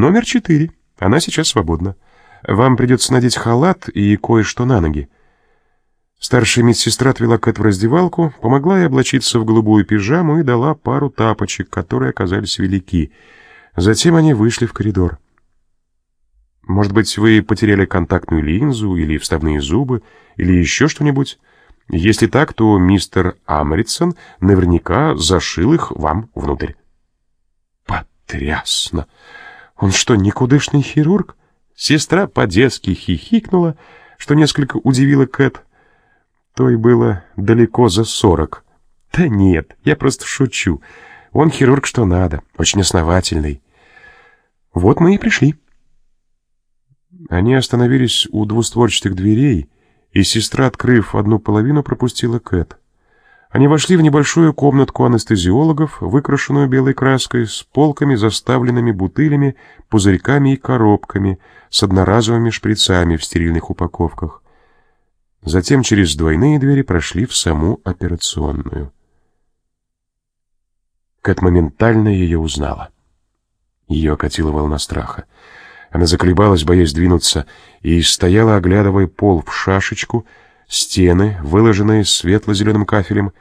Номер четыре. Она сейчас свободна. Вам придется надеть халат и кое-что на ноги. Старшая медсестра отвела Кэт в раздевалку, помогла ей облачиться в голубую пижаму и дала пару тапочек, которые оказались велики. Затем они вышли в коридор. Может быть, вы потеряли контактную линзу или вставные зубы, или еще что-нибудь? Если так, то мистер Амритсон наверняка зашил их вам внутрь. Потрясно! Он что, никудышный хирург? Сестра по-детски хихикнула, что несколько удивило Кэт. Той было далеко за сорок. Да нет, я просто шучу. Он хирург что надо, очень основательный. Вот мы и пришли. Они остановились у двустворчатых дверей, и сестра, открыв одну половину, пропустила Кэт. Они вошли в небольшую комнатку анестезиологов, выкрашенную белой краской, с полками, заставленными бутылями, пузырьками и коробками, с одноразовыми шприцами в стерильных упаковках. Затем через двойные двери прошли в саму операционную. Кэт моментально ее узнала. Ее окатила волна страха. Она заколебалась, боясь двинуться, и стояла, оглядывая пол в шашечку, стены, выложенные светло-зеленым кафелем,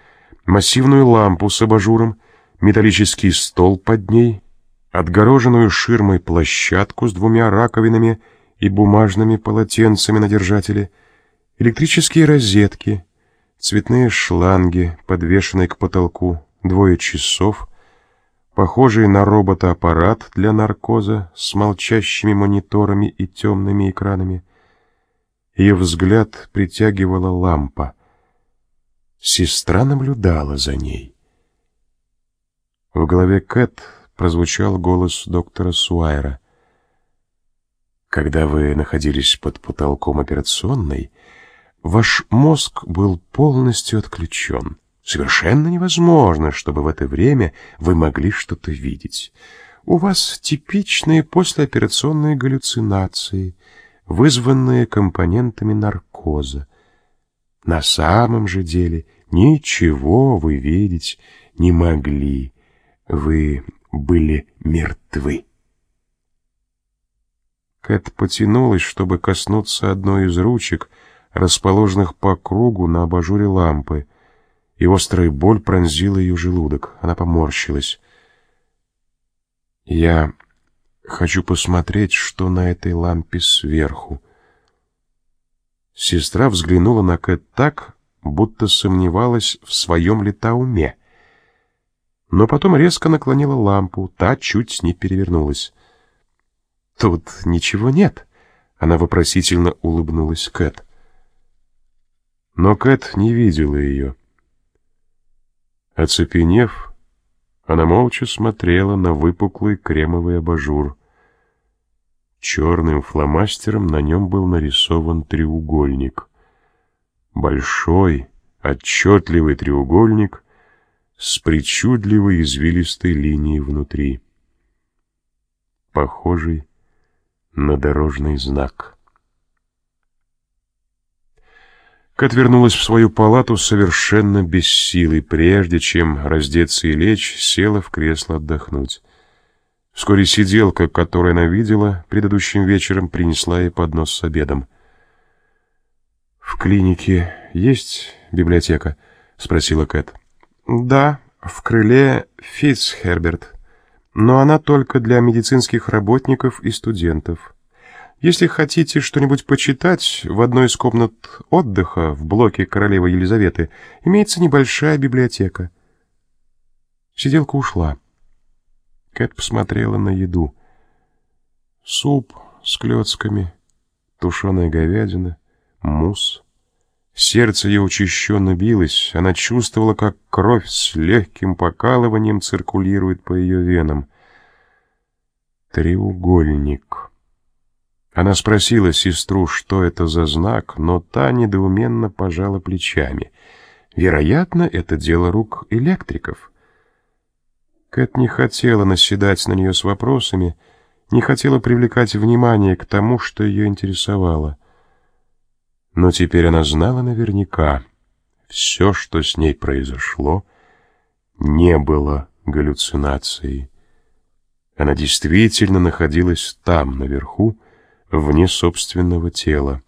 массивную лампу с абажуром, металлический стол под ней, отгороженную ширмой площадку с двумя раковинами и бумажными полотенцами на держателе, электрические розетки, цветные шланги, подвешенные к потолку, двое часов, похожий на робота аппарат для наркоза с молчащими мониторами и темными экранами, ее взгляд притягивала лампа. Сестра наблюдала за ней. В голове Кэт прозвучал голос доктора Суайра. Когда вы находились под потолком операционной, ваш мозг был полностью отключен. Совершенно невозможно, чтобы в это время вы могли что-то видеть. У вас типичные послеоперационные галлюцинации — вызванные компонентами наркоза. На самом же деле ничего вы видеть не могли. Вы были мертвы. Кэт потянулась, чтобы коснуться одной из ручек, расположенных по кругу на абажуре лампы, и острая боль пронзила ее желудок. Она поморщилась. «Я Хочу посмотреть, что на этой лампе сверху. Сестра взглянула на Кэт так, будто сомневалась в своем ли та уме. Но потом резко наклонила лампу, та чуть не перевернулась. «Тут ничего нет», — она вопросительно улыбнулась Кэт. Но Кэт не видела ее. Оцепенев, она молча смотрела на выпуклый кремовый абажур. Черным фломастером на нем был нарисован треугольник. Большой, отчетливый треугольник с причудливой извилистой линией внутри. Похожий на дорожный знак. Кат вернулась в свою палату совершенно без силы, прежде чем раздеться и лечь, села в кресло отдохнуть. Вскоре сиделка, которую она видела предыдущим вечером, принесла ей поднос с обедом. «В клинике есть библиотека?» — спросила Кэт. «Да, в крыле Фитцхерберт, но она только для медицинских работников и студентов. Если хотите что-нибудь почитать, в одной из комнат отдыха в блоке королевы Елизаветы имеется небольшая библиотека». Сиделка ушла. Кэт посмотрела на еду. Суп с клетками, тушеная говядина, мусс. Сердце ее учащенно билось, она чувствовала, как кровь с легким покалыванием циркулирует по ее венам. Треугольник. Она спросила сестру, что это за знак, но та недоуменно пожала плечами. Вероятно, это дело рук электриков. Кэт не хотела наседать на нее с вопросами, не хотела привлекать внимание к тому, что ее интересовало. Но теперь она знала наверняка, все, что с ней произошло, не было галлюцинацией. Она действительно находилась там, наверху, вне собственного тела.